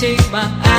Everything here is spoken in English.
take my hand.